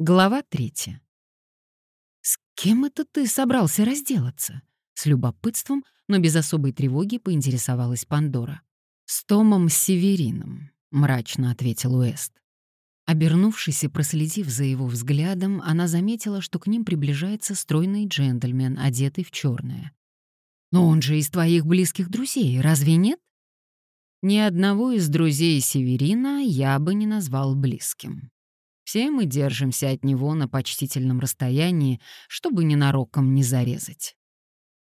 Глава третья. «С кем это ты собрался разделаться?» С любопытством, но без особой тревоги поинтересовалась Пандора. «С Томом Северином», — мрачно ответил Уэст. Обернувшись и проследив за его взглядом, она заметила, что к ним приближается стройный джентльмен, одетый в черное. «Но он же из твоих близких друзей, разве нет?» «Ни одного из друзей Северина я бы не назвал близким», все мы держимся от него на почтительном расстоянии, чтобы ненароком не зарезать.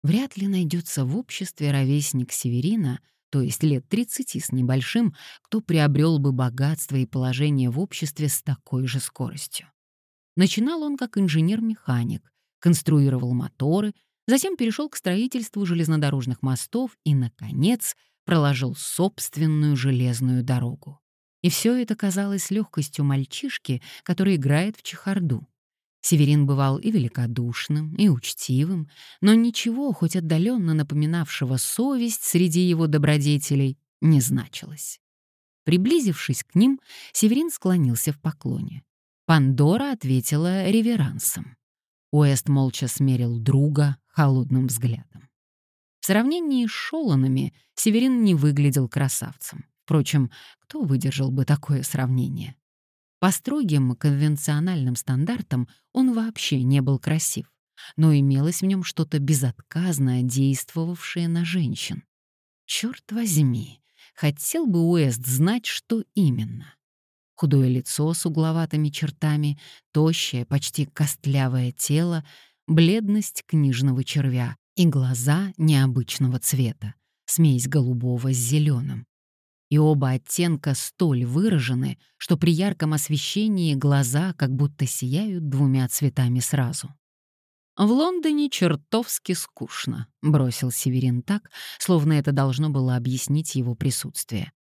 Вряд ли найдется в обществе ровесник Северина, то есть лет 30 с небольшим, кто приобрел бы богатство и положение в обществе с такой же скоростью. Начинал он как инженер-механик, конструировал моторы, затем перешел к строительству железнодорожных мостов и, наконец, проложил собственную железную дорогу. И все это казалось легкостью мальчишки, который играет в чехарду. Северин бывал и великодушным, и учтивым, но ничего, хоть отдаленно напоминавшего совесть среди его добродетелей, не значилось. Приблизившись к ним, Северин склонился в поклоне. Пандора ответила реверансом. Уэст молча смерил друга холодным взглядом. В сравнении с Шоланами Северин не выглядел красавцем. Впрочем, кто выдержал бы такое сравнение? По строгим конвенциональным стандартам он вообще не был красив, но имелось в нем что-то безотказное, действовавшее на женщин. Черт возьми, хотел бы Уэст знать, что именно. Худое лицо с угловатыми чертами, тощее, почти костлявое тело, бледность книжного червя и глаза необычного цвета, смесь голубого с зеленым и оба оттенка столь выражены, что при ярком освещении глаза как будто сияют двумя цветами сразу. «В Лондоне чертовски скучно», — бросил Северин так, словно это должно было объяснить его присутствие.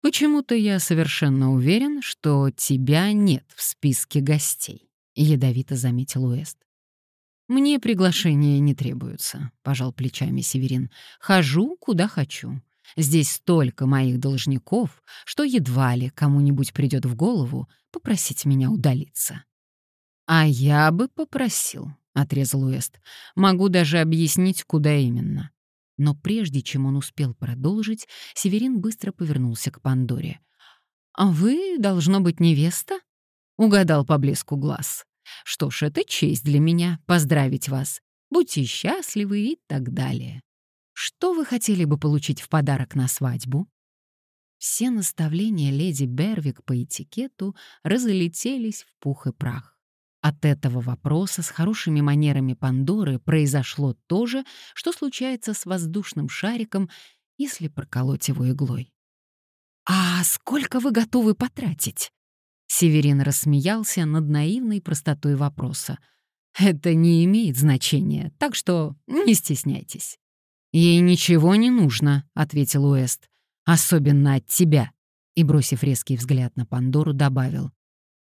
«Почему-то я совершенно уверен, что тебя нет в списке гостей», — ядовито заметил Уэст. «Мне приглашения не требуются», — пожал плечами Северин. «Хожу, куда хочу. Здесь столько моих должников, что едва ли кому-нибудь придет в голову попросить меня удалиться. «А я бы попросил», — отрезал Уэст. «Могу даже объяснить, куда именно». Но прежде чем он успел продолжить, Северин быстро повернулся к Пандоре. «А вы, должно быть, невеста?» — угадал по блеску глаз. «Что ж, это честь для меня поздравить вас. Будьте счастливы и так далее». Что вы хотели бы получить в подарок на свадьбу? Все наставления леди Бервик по этикету разлетелись в пух и прах. От этого вопроса с хорошими манерами Пандоры произошло то же, что случается с воздушным шариком, если проколоть его иглой. «А сколько вы готовы потратить?» Северин рассмеялся над наивной простотой вопроса. «Это не имеет значения, так что не стесняйтесь». «Ей ничего не нужно», — ответил Уэст. «Особенно от тебя». И, бросив резкий взгляд на Пандору, добавил.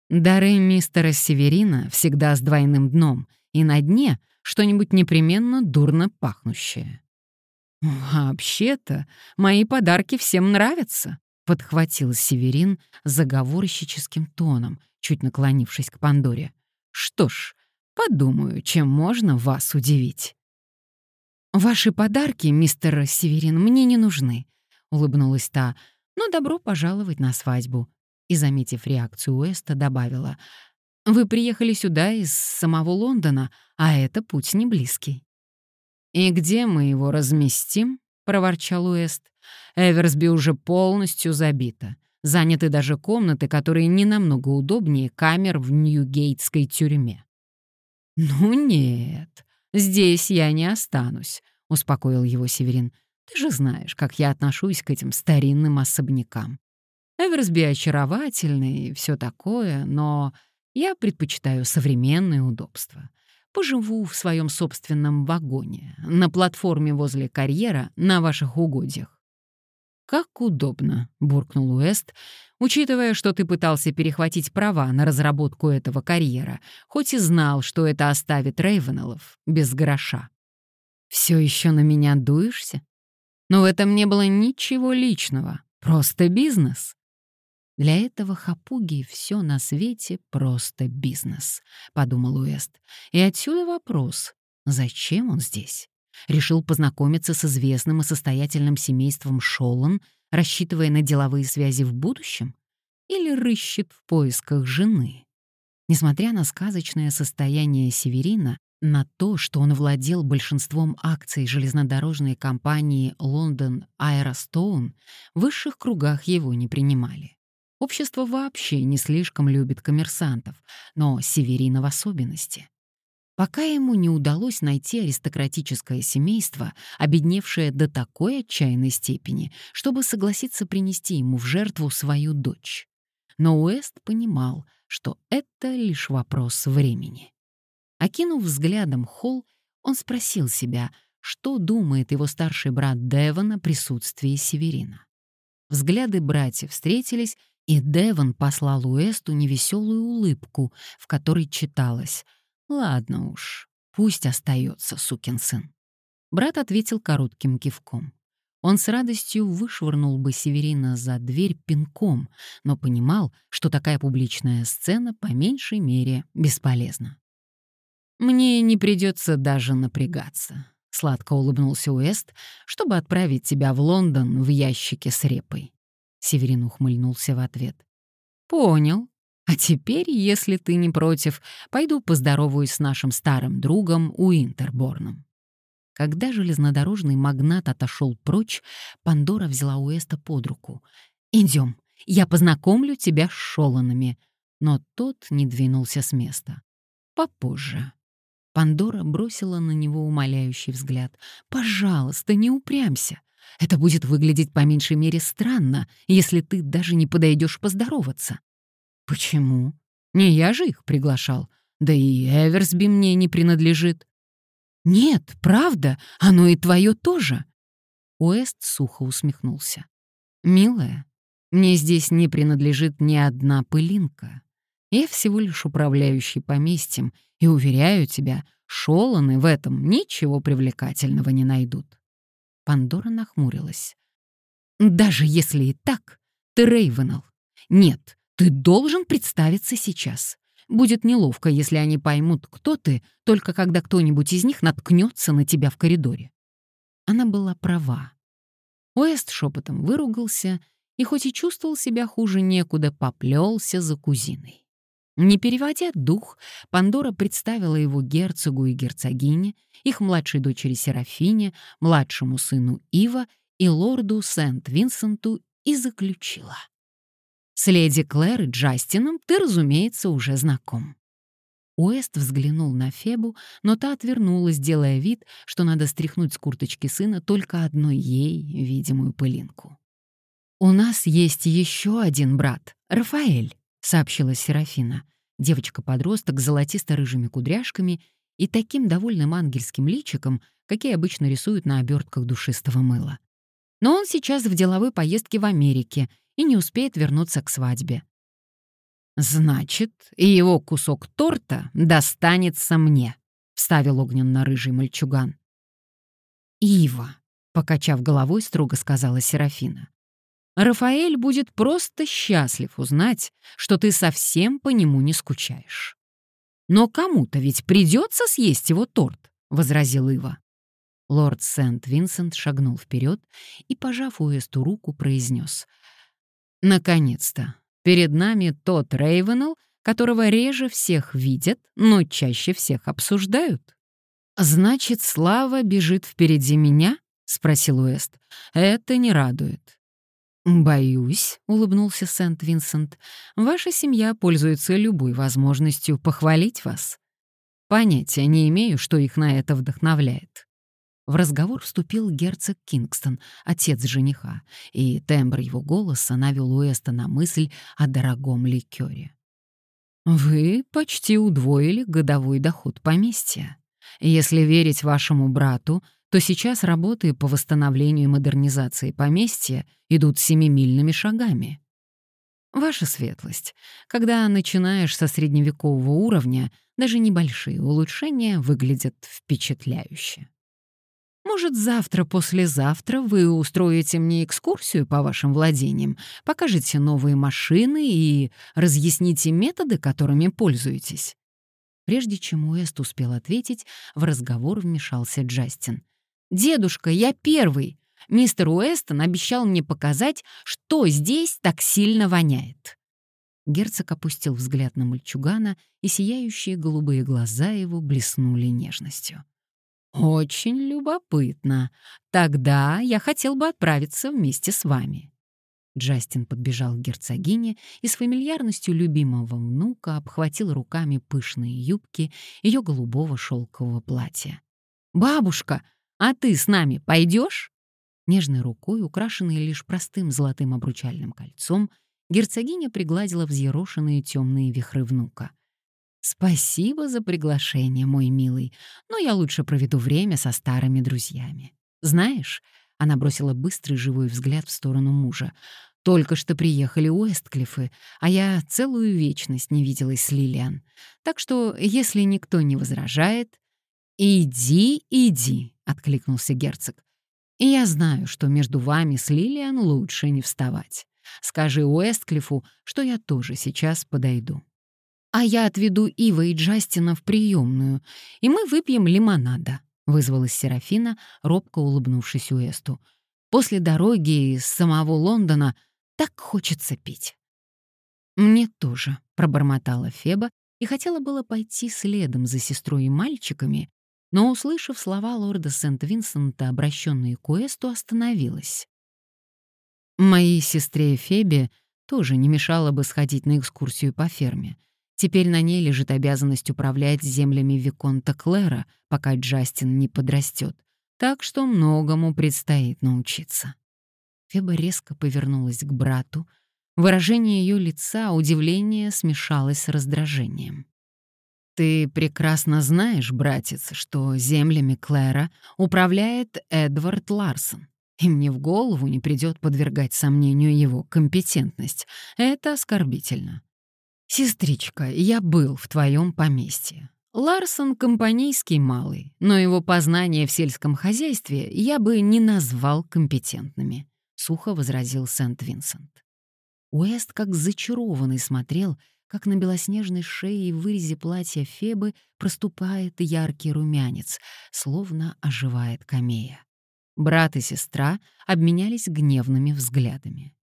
«Дары мистера Северина всегда с двойным дном, и на дне что-нибудь непременно дурно пахнущее». «Вообще-то, мои подарки всем нравятся», — подхватил Северин заговорщическим тоном, чуть наклонившись к Пандоре. «Что ж, подумаю, чем можно вас удивить». «Ваши подарки, мистер Северин, мне не нужны», — улыбнулась та, «но добро пожаловать на свадьбу». И, заметив реакцию Уэста, добавила, «Вы приехали сюда из самого Лондона, а это путь не близкий». «И где мы его разместим?» — проворчал Уэст. «Эверсби уже полностью забита. Заняты даже комнаты, которые не намного удобнее камер в Ньюгейтской тюрьме». «Ну нет», «Здесь я не останусь», — успокоил его Северин. «Ты же знаешь, как я отношусь к этим старинным особнякам. Эверсби очаровательный и все такое, но я предпочитаю современные удобства. Поживу в своем собственном вагоне, на платформе возле карьера, на ваших угодьях. «Как удобно», — буркнул Уэст, учитывая, что ты пытался перехватить права на разработку этого карьера, хоть и знал, что это оставит Рейвенеллов без гроша. «Все еще на меня дуешься? Но в этом не было ничего личного, просто бизнес». Для этого хапуги все на свете просто бизнес, подумал Уэст. И отсюда вопрос: зачем он здесь? Решил познакомиться с известным и состоятельным семейством Шолан, рассчитывая на деловые связи в будущем? Или рыщет в поисках жены? Несмотря на сказочное состояние Северина, на то, что он владел большинством акций железнодорожной компании Лондон Аэростоун, в высших кругах его не принимали. Общество вообще не слишком любит коммерсантов, но Северина в особенности. Пока ему не удалось найти аристократическое семейство, обедневшее до такой отчаянной степени, чтобы согласиться принести ему в жертву свою дочь. Но Уэст понимал, что это лишь вопрос времени. Окинув взглядом холл, он спросил себя, что думает его старший брат Девон о присутствии Северина. Взгляды братьев встретились, и Девон послал Уэсту невеселую улыбку, в которой читалось «Ладно уж, пусть остается сукин сын». Брат ответил коротким кивком. Он с радостью вышвырнул бы Северина за дверь пинком, но понимал, что такая публичная сцена по меньшей мере бесполезна. «Мне не придется даже напрягаться», — сладко улыбнулся Уэст, «чтобы отправить тебя в Лондон в ящике с репой». Северин ухмыльнулся в ответ. «Понял. А теперь, если ты не против, пойду поздороваюсь с нашим старым другом Уинтерборном». Когда железнодорожный магнат отошел прочь, Пандора взяла Уэста под руку. «Идем, я познакомлю тебя с Шоланами». Но тот не двинулся с места. «Попозже». Пандора бросила на него умоляющий взгляд. «Пожалуйста, не упрямься. Это будет выглядеть по меньшей мере странно, если ты даже не подойдешь поздороваться». «Почему? Не я же их приглашал. Да и Эверсби мне не принадлежит». «Нет, правда, оно и твое тоже». Уэст сухо усмехнулся. «Милая, мне здесь не принадлежит ни одна пылинка. Я всего лишь управляющий поместьем, и, уверяю тебя, Шоланы в этом ничего привлекательного не найдут». Пандора нахмурилась. «Даже если и так, ты Рейвенал. Нет, ты должен представиться сейчас. Будет неловко, если они поймут, кто ты, только когда кто-нибудь из них наткнется на тебя в коридоре». Она была права. Уэст шепотом выругался и, хоть и чувствовал себя хуже некуда, поплелся за кузиной. Не переводя дух, Пандора представила его герцогу и герцогине, их младшей дочери Серафине, младшему сыну Ива и лорду Сент-Винсенту и заключила. «С леди Клэр и Джастином ты, разумеется, уже знаком». Уэст взглянул на Фебу, но та отвернулась, делая вид, что надо стряхнуть с курточки сына только одной ей видимую пылинку. «У нас есть еще один брат, Рафаэль», — сообщила Серафина. Девочка-подросток с золотисто-рыжими кудряшками и таким довольным ангельским личиком, какие обычно рисуют на обертках душистого мыла. Но он сейчас в деловой поездке в Америке и не успеет вернуться к свадьбе. «Значит, и его кусок торта достанется мне», — вставил огненно-рыжий мальчуган. «Ива», — покачав головой, строго сказала Серафина. Рафаэль будет просто счастлив узнать, что ты совсем по нему не скучаешь. Но кому-то ведь придется съесть его торт, возразил Ива. Лорд Сент-Винсент шагнул вперед и, пожав Уэсту руку, произнес: Наконец-то, перед нами тот Рейвенелл, которого реже всех видят, но чаще всех обсуждают. «Значит, слава бежит впереди меня?» — спросил Уэст. «Это не радует. «Боюсь», — улыбнулся Сент-Винсент, — «ваша семья пользуется любой возможностью похвалить вас. Понятия не имею, что их на это вдохновляет». В разговор вступил герцог Кингстон, отец жениха, и тембр его голоса навел Уэста на мысль о дорогом ликёре. «Вы почти удвоили годовой доход поместья. Если верить вашему брату, то сейчас работы по восстановлению и модернизации поместья идут семимильными шагами. Ваша светлость, когда начинаешь со средневекового уровня, даже небольшие улучшения выглядят впечатляюще. Может, завтра-послезавтра вы устроите мне экскурсию по вашим владениям, покажете новые машины и разъясните методы, которыми пользуетесь?» Прежде чем Уэст успел ответить, в разговор вмешался Джастин. «Дедушка, я первый! Мистер Уэстон обещал мне показать, что здесь так сильно воняет». Герцог опустил взгляд на мальчугана, и сияющие голубые глаза его блеснули нежностью. «Очень любопытно. Тогда я хотел бы отправиться вместе с вами». Джастин подбежал к герцогине и с фамильярностью любимого внука обхватил руками пышные юбки ее голубого шелкового платья. «Бабушка, а ты с нами пойдешь?» Нежной рукой, украшенной лишь простым золотым обручальным кольцом, герцогиня пригладила взъерошенные темные вихры внука. «Спасибо за приглашение, мой милый, но я лучше проведу время со старыми друзьями. Знаешь, она бросила быстрый живой взгляд в сторону мужа. «Только что приехали Уэстклиффы, а я целую вечность не виделась с Лилиан. Так что, если никто не возражает...» «Иди, иди», — откликнулся герцог. «И я знаю, что между вами с Лилиан лучше не вставать. Скажи Уэстклиффу, что я тоже сейчас подойду. А я отведу Ива и Джастина в приемную, и мы выпьем лимонада», — вызвалась Серафина, робко улыбнувшись Уэсту. «После дороги из самого Лондона так хочется пить». «Мне тоже», — пробормотала Феба и хотела было пойти следом за сестрой и мальчиками, но, услышав слова лорда Сент-Винсента, обращенные к Уэсту, остановилась. Моей сестре Фебе тоже не мешало бы сходить на экскурсию по ферме. Теперь на ней лежит обязанность управлять землями Виконта Клэра, пока Джастин не подрастет. Так что многому предстоит научиться. Феба резко повернулась к брату. Выражение ее лица, удивление смешалось с раздражением. «Ты прекрасно знаешь, братец, что землями Клэра управляет Эдвард Ларсон и мне в голову не придет подвергать сомнению его компетентность. Это оскорбительно. «Сестричка, я был в твоем поместье. Ларсон — компанейский малый, но его познания в сельском хозяйстве я бы не назвал компетентными», — сухо возразил Сент-Винсент. Уэст как зачарованный смотрел, как на белоснежной шее и вырезе платья Фебы проступает яркий румянец, словно оживает камея. Брат и сестра обменялись гневными взглядами.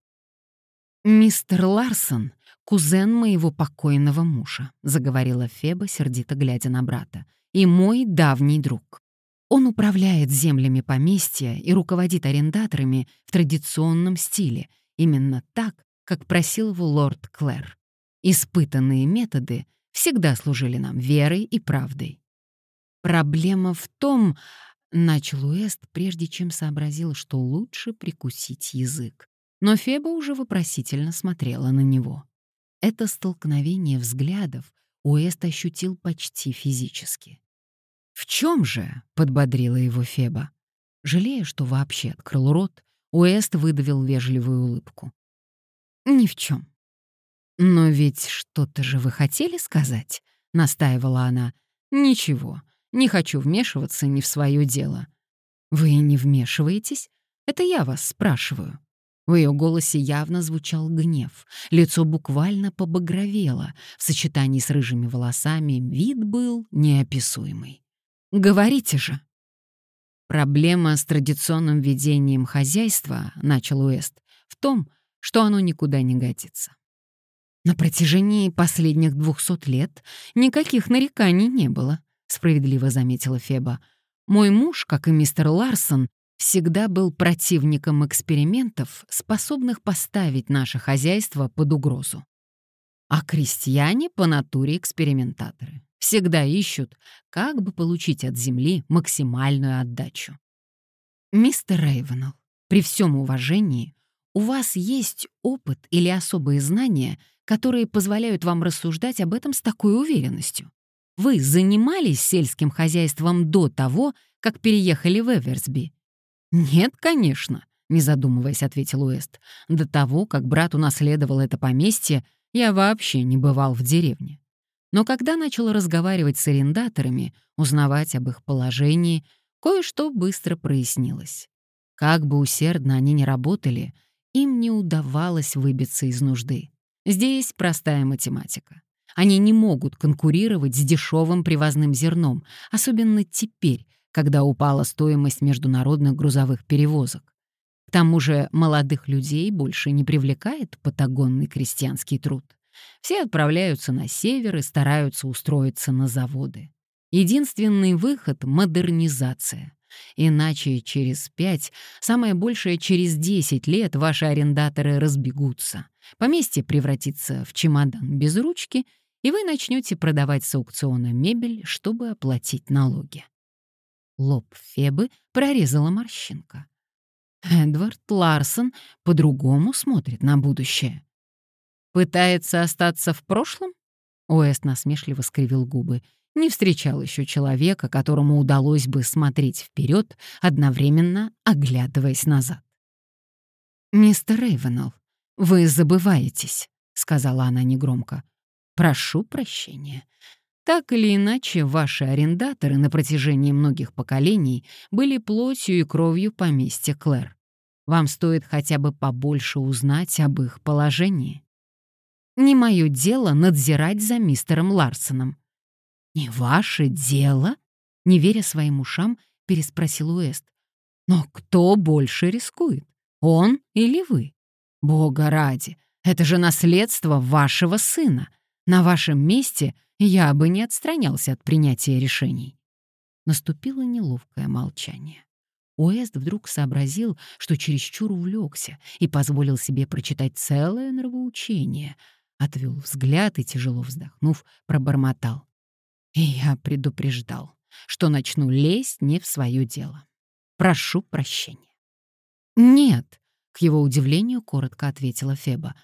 «Мистер Ларсон — кузен моего покойного мужа», — заговорила Феба, сердито глядя на брата, «и мой давний друг. Он управляет землями поместья и руководит арендаторами в традиционном стиле, именно так, как просил его лорд Клэр. Испытанные методы всегда служили нам верой и правдой. Проблема в том, Начал Уэст, прежде чем сообразил, что лучше прикусить язык. Но Феба уже вопросительно смотрела на него. Это столкновение взглядов Уэст ощутил почти физически. «В чем же?» — подбодрила его Феба. Жалея, что вообще открыл рот, Уэст выдавил вежливую улыбку. «Ни в чем». «Но ведь что-то же вы хотели сказать?» — настаивала она. «Ничего, не хочу вмешиваться не в свое дело». «Вы не вмешиваетесь? Это я вас спрашиваю». В ее голосе явно звучал гнев. Лицо буквально побагровело. В сочетании с рыжими волосами вид был неописуемый. «Говорите же!» «Проблема с традиционным ведением хозяйства, — начал Уэст, — в том, что оно никуда не годится. На протяжении последних двухсот лет никаких нареканий не было. — справедливо заметила Феба. «Мой муж, как и мистер Ларсон, всегда был противником экспериментов, способных поставить наше хозяйство под угрозу. А крестьяне по натуре экспериментаторы. Всегда ищут, как бы получить от земли максимальную отдачу. Мистер Рейвенелл, при всем уважении, у вас есть опыт или особые знания, которые позволяют вам рассуждать об этом с такой уверенностью. Вы занимались сельским хозяйством до того, как переехали в Эверсби?» «Нет, конечно», — не задумываясь, ответил Уэст. «До того, как брат унаследовал это поместье, я вообще не бывал в деревне. Но когда начал разговаривать с арендаторами, узнавать об их положении, кое-что быстро прояснилось. Как бы усердно они ни работали, им не удавалось выбиться из нужды. Здесь простая математика. Они не могут конкурировать с дешевым привозным зерном, особенно теперь, когда упала стоимость международных грузовых перевозок. К тому же молодых людей больше не привлекает патагонный крестьянский труд. Все отправляются на север и стараются устроиться на заводы. Единственный выход — модернизация. Иначе через пять, самое большее через десять лет ваши арендаторы разбегутся. Поместье превратится в чемодан без ручки, и вы начнете продавать с аукциона мебель, чтобы оплатить налоги. Лоб Фебы прорезала морщинка. Эдвард Ларсон по-другому смотрит на будущее. «Пытается остаться в прошлом?» Уэст насмешливо скривил губы. Не встречал еще человека, которому удалось бы смотреть вперед, одновременно оглядываясь назад. «Мистер Рейвенелл, вы забываетесь», — сказала она негромко. «Прошу прощения. Так или иначе, ваши арендаторы на протяжении многих поколений были плотью и кровью поместья Клэр. Вам стоит хотя бы побольше узнать об их положении. Не мое дело надзирать за мистером Ларсоном. «Не ваше дело?» — не веря своим ушам, переспросил Уэст. «Но кто больше рискует, он или вы? Бога ради, это же наследство вашего сына. На вашем месте я бы не отстранялся от принятия решений». Наступило неловкое молчание. Уэст вдруг сообразил, что чересчур увлекся и позволил себе прочитать целое нравоучение. Отвел взгляд и, тяжело вздохнув, пробормотал. И я предупреждал, что начну лезть не в свое дело. Прошу прощения. «Нет», — к его удивлению коротко ответила Феба.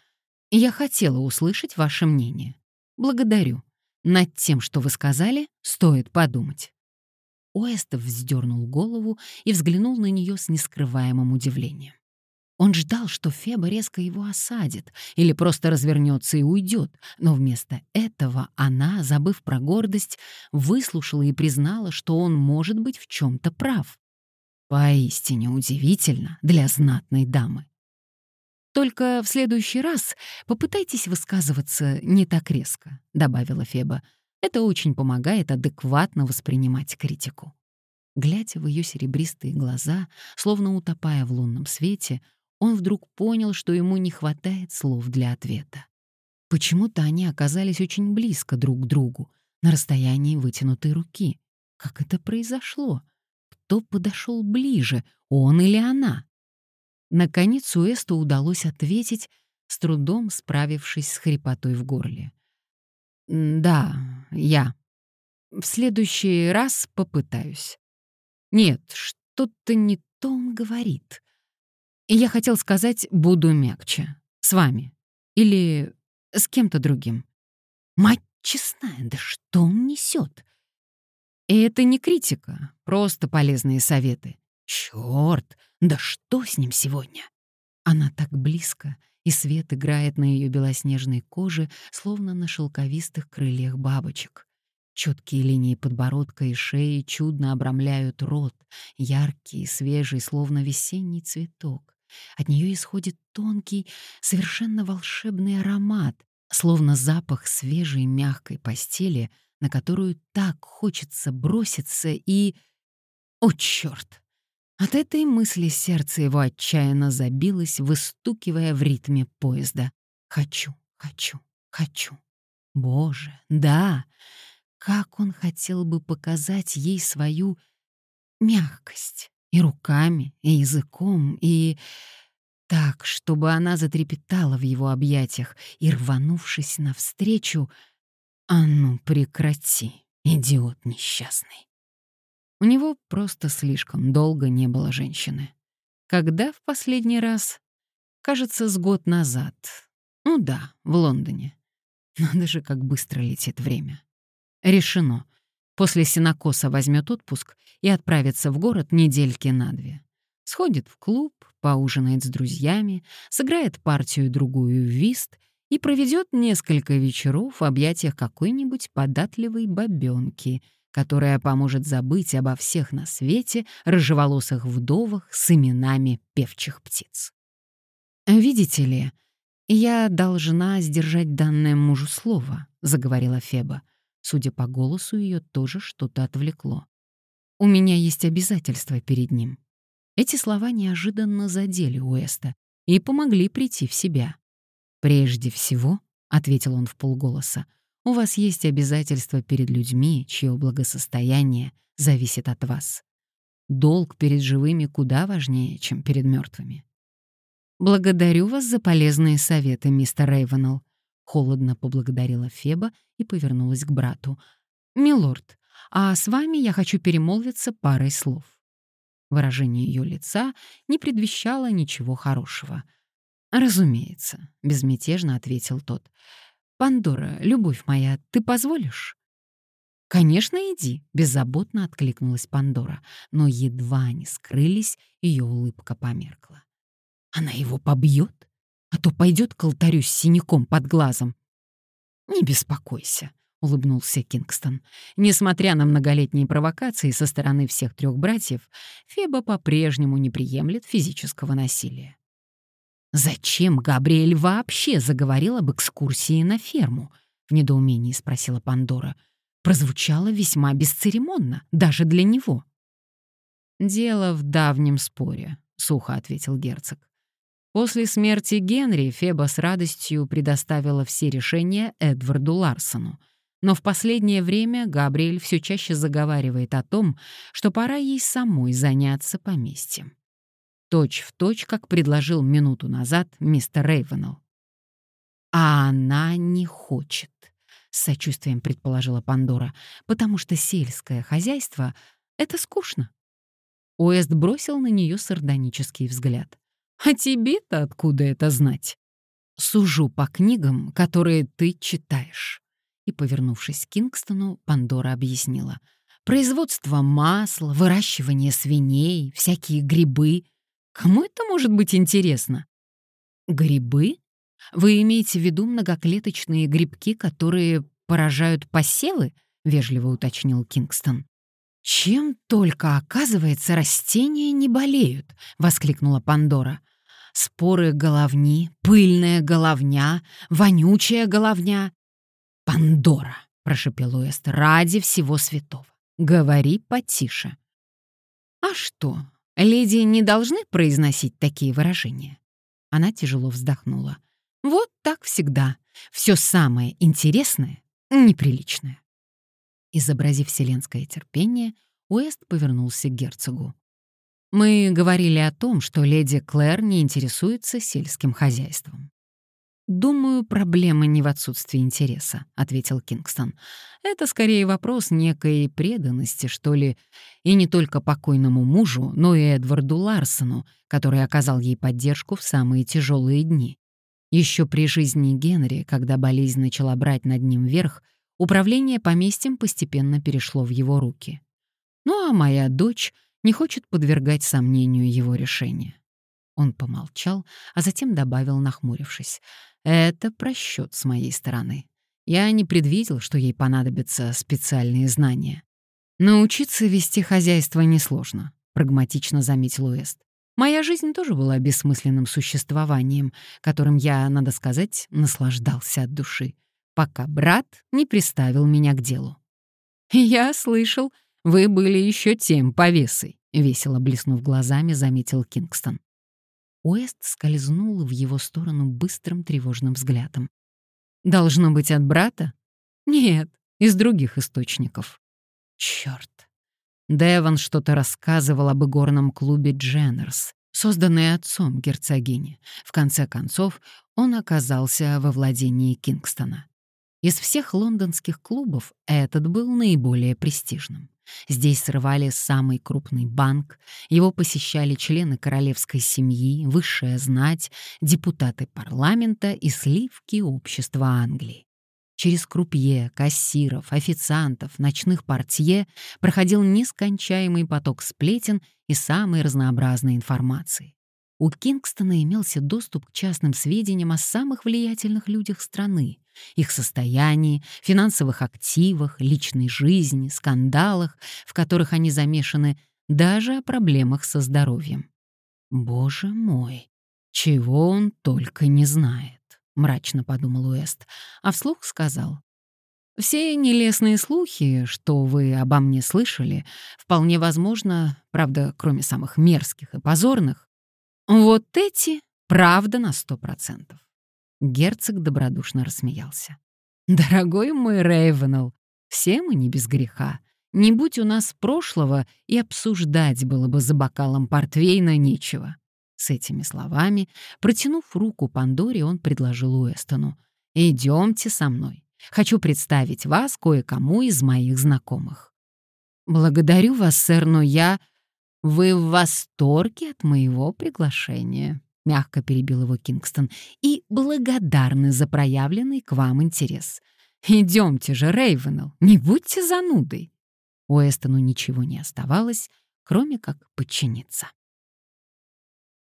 «Я хотела услышать ваше мнение. Благодарю. Над тем, что вы сказали, стоит подумать». Уэстов вздернул голову и взглянул на нее с нескрываемым удивлением. Он ждал, что Феба резко его осадит или просто развернется и уйдет, но вместо этого она, забыв про гордость, выслушала и признала, что он может быть в чем-то прав. Поистине удивительно для знатной дамы. «Только в следующий раз попытайтесь высказываться не так резко», — добавила Феба. Это очень помогает адекватно воспринимать критику. Глядя в ее серебристые глаза, словно утопая в лунном свете, он вдруг понял, что ему не хватает слов для ответа. Почему-то они оказались очень близко друг к другу, на расстоянии вытянутой руки. Как это произошло? Кто подошел ближе, он или она? Наконец Уэсту удалось ответить, с трудом справившись с хрипотой в горле. «Да, я. В следующий раз попытаюсь». «Нет, что-то не то он говорит. Я хотел сказать, буду мягче. С вами. Или с кем-то другим». «Мать честная, да что он несет? И это не критика, просто полезные советы. Черт, да что с ним сегодня? Она так близко, и свет играет на ее белоснежной коже, словно на шелковистых крыльях бабочек. Четкие линии подбородка и шеи чудно обрамляют рот, яркий, свежий, словно весенний цветок. От нее исходит тонкий, совершенно волшебный аромат, словно запах свежей мягкой постели, на которую так хочется броситься и... О, черт! От этой мысли сердце его отчаянно забилось, выстукивая в ритме поезда. «Хочу, хочу, хочу». Боже, да! Как он хотел бы показать ей свою мягкость и руками, и языком, и так, чтобы она затрепетала в его объятиях и, рванувшись навстречу, «А ну, прекрати, идиот несчастный!» У него просто слишком долго не было женщины. Когда в последний раз? Кажется, с год назад. Ну да, в Лондоне. Надо же, как быстро летит время. Решено. После синокоса возьмет отпуск и отправится в город недельки на две. Сходит в клуб, поужинает с друзьями, сыграет партию-другую в вист и проведет несколько вечеров в объятиях какой-нибудь податливой бабёнки — которая поможет забыть обо всех на свете рыжеволосых вдовах с именами певчих птиц. «Видите ли, я должна сдержать данное мужу слово», — заговорила Феба. Судя по голосу, ее тоже что-то отвлекло. «У меня есть обязательства перед ним». Эти слова неожиданно задели Уэста и помогли прийти в себя. «Прежде всего», — ответил он в полголоса, — «у вас есть обязательства перед людьми, чье благосостояние зависит от вас. Долг перед живыми куда важнее, чем перед мертвыми. «Благодарю вас за полезные советы, мистер Рейвенелл», — холодно поблагодарила Феба и повернулась к брату. «Милорд, а с вами я хочу перемолвиться парой слов». Выражение ее лица не предвещало ничего хорошего. «Разумеется», — безмятежно ответил тот. «Пандора, любовь моя, ты позволишь?» «Конечно, иди», — беззаботно откликнулась Пандора, но едва они скрылись, ее улыбка померкла. «Она его побьет, а то пойдет к алтарю с синяком под глазом». «Не беспокойся», — улыбнулся Кингстон. Несмотря на многолетние провокации со стороны всех трех братьев, Феба по-прежнему не приемлет физического насилия. «Зачем Габриэль вообще заговорил об экскурсии на ферму?» — в недоумении спросила Пандора. Прозвучало весьма бесцеремонно, даже для него. «Дело в давнем споре», — сухо ответил герцог. После смерти Генри Феба с радостью предоставила все решения Эдварду Ларсону. Но в последнее время Габриэль все чаще заговаривает о том, что пора ей самой заняться поместьем точь в точь, как предложил минуту назад мистер Рейвенелл. «А она не хочет», — с сочувствием предположила Пандора, «потому что сельское хозяйство — это скучно». Уэст бросил на нее сардонический взгляд. «А тебе-то откуда это знать?» «Сужу по книгам, которые ты читаешь». И, повернувшись к Кингстону, Пандора объяснила. «Производство масла, выращивание свиней, всякие грибы Кому это может быть интересно? Грибы? Вы имеете в виду многоклеточные грибки, которые поражают посевы? Вежливо уточнил Кингстон. «Чем только, оказывается, растения не болеют!» — воскликнула Пандора. «Споры головни, пыльная головня, вонючая головня». «Пандора!» — прошепел Уэст. «Ради всего святого! Говори потише!» «А что, Леди не должны произносить такие выражения. Она тяжело вздохнула. Вот так всегда. Все самое интересное — неприличное. Изобразив вселенское терпение, Уэст повернулся к герцогу. «Мы говорили о том, что леди Клэр не интересуется сельским хозяйством. «Думаю, проблема не в отсутствии интереса», — ответил Кингстон. «Это скорее вопрос некой преданности, что ли, и не только покойному мужу, но и Эдварду Ларсону, который оказал ей поддержку в самые тяжелые дни. Еще при жизни Генри, когда болезнь начала брать над ним верх, управление поместьем постепенно перешло в его руки. Ну а моя дочь не хочет подвергать сомнению его решение». Он помолчал, а затем добавил, нахмурившись — это просчет с моей стороны. Я не предвидел, что ей понадобятся специальные знания. Научиться вести хозяйство несложно, прагматично заметил Уэст. Моя жизнь тоже была бессмысленным существованием, которым я, надо сказать, наслаждался от души, пока брат не приставил меня к делу. «Я слышал, вы были еще тем повесой», — весело блеснув глазами, заметил Кингстон. Уэст скользнул в его сторону быстрым тревожным взглядом. «Должно быть от брата?» «Нет, из других источников». «Чёрт!» Деван что-то рассказывал об игорном клубе «Дженнерс», созданный отцом герцогини. В конце концов, он оказался во владении Кингстона. Из всех лондонских клубов этот был наиболее престижным. Здесь срывали самый крупный банк, его посещали члены королевской семьи, высшая знать, депутаты парламента и сливки общества Англии. Через крупье, кассиров, официантов, ночных портье проходил нескончаемый поток сплетен и самой разнообразной информации. У Кингстона имелся доступ к частным сведениям о самых влиятельных людях страны, их состоянии, финансовых активах, личной жизни, скандалах, в которых они замешаны, даже о проблемах со здоровьем. Боже мой, чего он только не знает, мрачно подумал Уэст, а вслух сказал: все нелестные слухи, что вы обо мне слышали, вполне возможно, правда, кроме самых мерзких и позорных, вот эти — правда на сто процентов. Герцог добродушно рассмеялся. «Дорогой мой Рейвенелл, все мы не без греха. Не будь у нас прошлого, и обсуждать было бы за бокалом портвейна нечего». С этими словами, протянув руку Пандоре, он предложил Уэстону. «Идемте со мной. Хочу представить вас кое-кому из моих знакомых». «Благодарю вас, сэр, но я...» «Вы в восторге от моего приглашения», — мягко перебил его Кингстон, «и благодарны за проявленный к вам интерес. Идемте же, Рейвенелл, не будьте занудой». Уэстону ничего не оставалось, кроме как подчиниться.